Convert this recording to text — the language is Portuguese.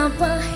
tampa.